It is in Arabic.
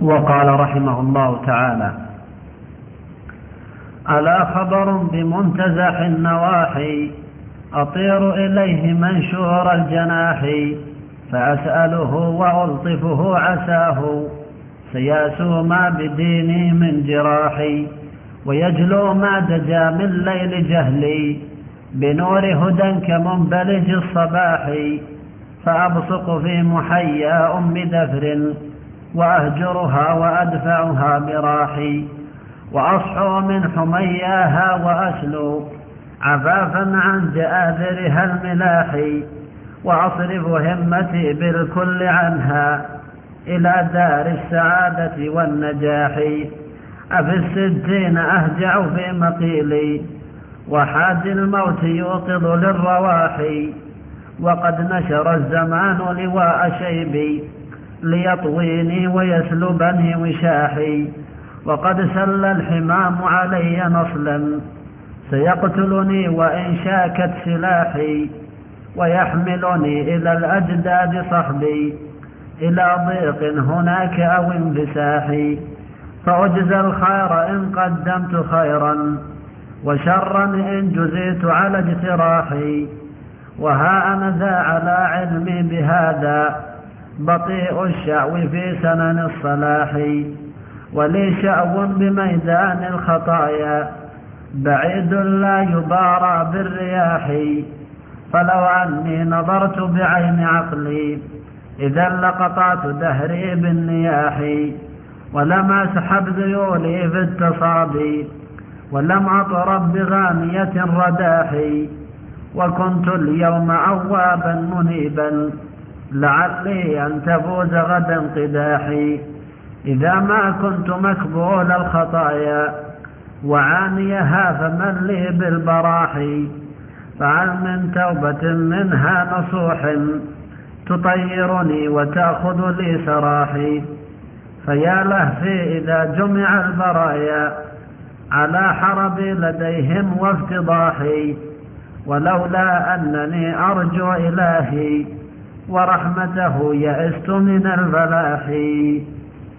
وقال رحمه الله تعالى ألا خبر بمنتزح النواحي أطير إليه منشور الجناح فأسأله وألطفه عساه سيأسو ما بديني من جراحي ويجلو ما دجا من ليل جهلي بنور هدى كمنبلج الصباح فأبصق في محيا أم دفر وأهجرها وأدفعها براحي وأصحو من حمياها وأسلو عفافا عن جآذرها الملاح وأصرف همتي بالكل عنها إلى دار السعادة والنجاح. أفي الستين أهجع في مقيلي وحاد الموت يوقظ للرواحي وقد نشر الزمان لواء شيبي ليطويني ويسلبني وشاحي. وقد سل الحمام علي نصلا. سيقتلني وإن شاكت سلاحي. ويحملني إلى الأجداد صحبي إلى ضيق هناك أو انفساحي. فأجزى الخير إن قدمت خيرا. وشرا إن جزيت على اجتراحي. وها أنا ذا على علمي بهذا. بطيء الشعو في سنن الصلاح ولي شأو بميدان الخطايا. بعيد لا يبارى بالرياح فلو أني نظرت بعين عقلي إذا لقطعت دهري بالنياح. ولم أسحب ذيولي في التصابي ولم أطرب بغانية رداحي وكنت اليوم أوابا منيبا. لعلي أن تفوز غدا قداحي. إذا ما كنت مكبول الخطايا وعانيها فمن لي بالبراحي. فعل من توبة منها نصوح تطيرني وتأخذ لي سراحي. فيا لهفي إذا جمع البرايا على حربي لديهم وافتضاحي. ولولا أنني أرجو إلهي ورحمته يئست من الفلاح